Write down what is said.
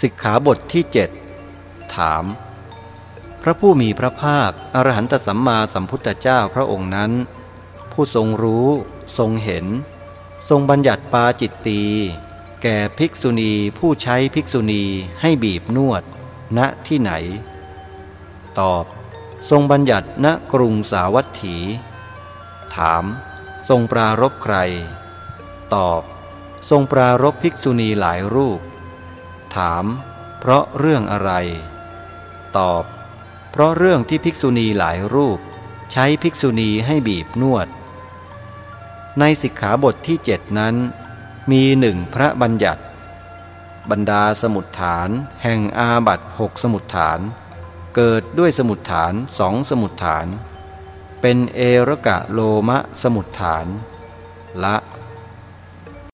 สิกขาบทที่เจ็ดถาม พระผู้มีพระภาค อรหันตสัมมาสัมพุทธเจ้าพระองค์นั้น ผู้ทรงรู้ ทรงเห็น ทรงบัญญัติปาจิตตีแก่ภิกษุณีผู้ใช้ภิกษุณีให้บีบนวด ณที่ไหน ตอบ ทรงบัญญัติณกรุงสาวัตถี ถาม ทรงปรารบใคร ตอบ ทรงปรารบภิกษุณีหลายรูป ถาม เพราะเรื่องอะไร ตอบ เพราะเรื่องที่ภิกษุณีหลายรูป ใช้ภิกษุณีให้บีบนวด ในสิกขาบทที่เจ็ดนั้น มีหนึ่งพระบัญญัติ บรรดาสมุดฐาน แห่งอาบัตหกสมุดฐาน เกิดด้วยสมุดฐานสองสมุดฐาน เป็นเอรกะโลมะสมุดฐาน ละ